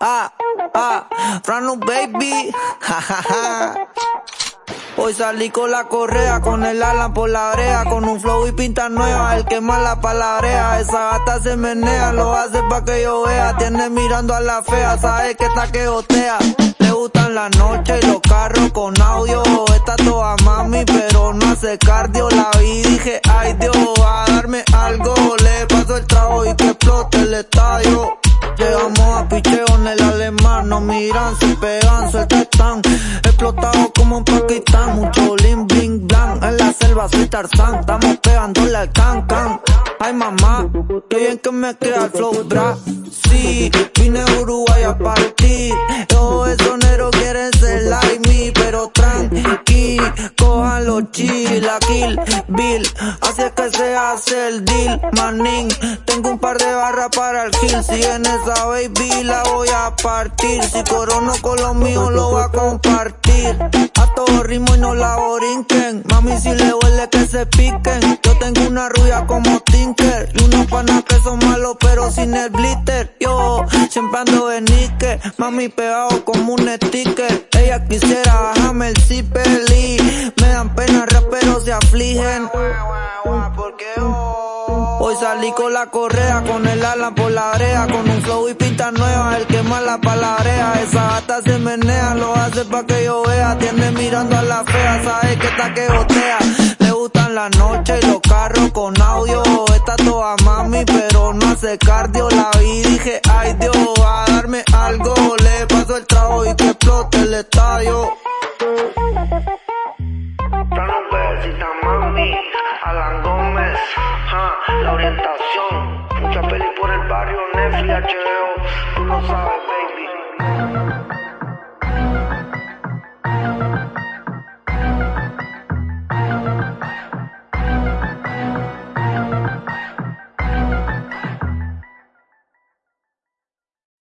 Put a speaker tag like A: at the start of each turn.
A: ah, ah, Franu baby, Hoy salí con la correa, con el Alan por la brea, con un flow y pinta nueva, el que más la palabrea, esa gata se menea, lo hace pa' que yo vea, tiene mirando a la fea, sabe que está que gotea, le gustan la noche y los carros con audio, está toda mami pero no hace cardio, la vi dije ay Dios, a darme algo, le paso el trago y que explote el estadio. Llegamos a picheo nos miran, se pegan, suelta están. Explotado como un Pakistán, mucho lim bling blanc. En la selva soy Tarzán, estamos pegándole al can can. Ay mamá, qué bien que me queda el flow bra. Sí, vine Uruguay a partir. Todos esos negros quieren ser like me, pero tranqui, cojan los chill, la kill, bill. Así es que se hace el deal, manín. Tengo un par de barras para el kill, si en esa baby la voy a partir. Si corono con los míos lo va a compartir. A todo ritmo y no la borinquen. Mami, si le huele que se piquen. Yo tengo una rubia como Tinker. Y unos panas que son malos, pero sin el glitter. Yo siempre ando de níquel. Mami, pegado como un sticker. Ella quisiera bajarme el zipper Hoy salí con la correa, con el ala por la brea, con un flow y pinta nueva, el que más la palabrea. Esa gata se menea, lo hace pa' que yo vea, tiene mirando a la fea, sabe que está que gotea. Le gustan la noche y los carros con audio, está toda mami pero no hace cardio. La vi dije, ay Dios, va a darme algo, le paso el trago
B: Gómez, la orientación. Mucha peli por el barrio, Netflix, HBO, tú lo sabes.